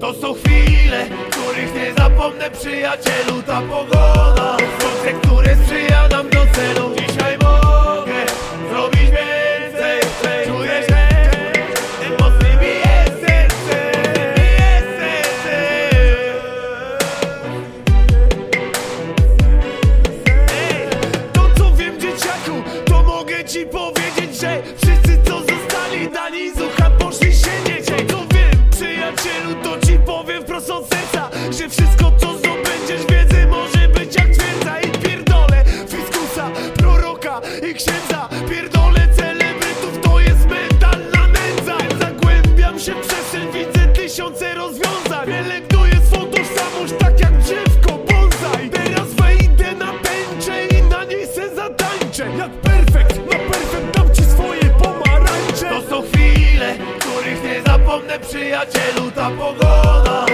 To są chwile, których nie zapomnę przyjacielu Ta pogoda, słońce, które sprzyja nam do celu. Dzisiaj mogę zrobić więcej. Czuję, że mocniej bije serce. Bije serce. Ej, To co wiem dzieciaku, to mogę ci powiedzieć, Wszyscy co zostali dani z ucha poszli się nie To co wiem przyjacielu, to ci powiem wprost od serca Że wszystko co zdobędziesz wiedzy może być jak twierdza I pierdolę fiskusa, proroka i księdza zapomnę przyjacielu ta pogoda.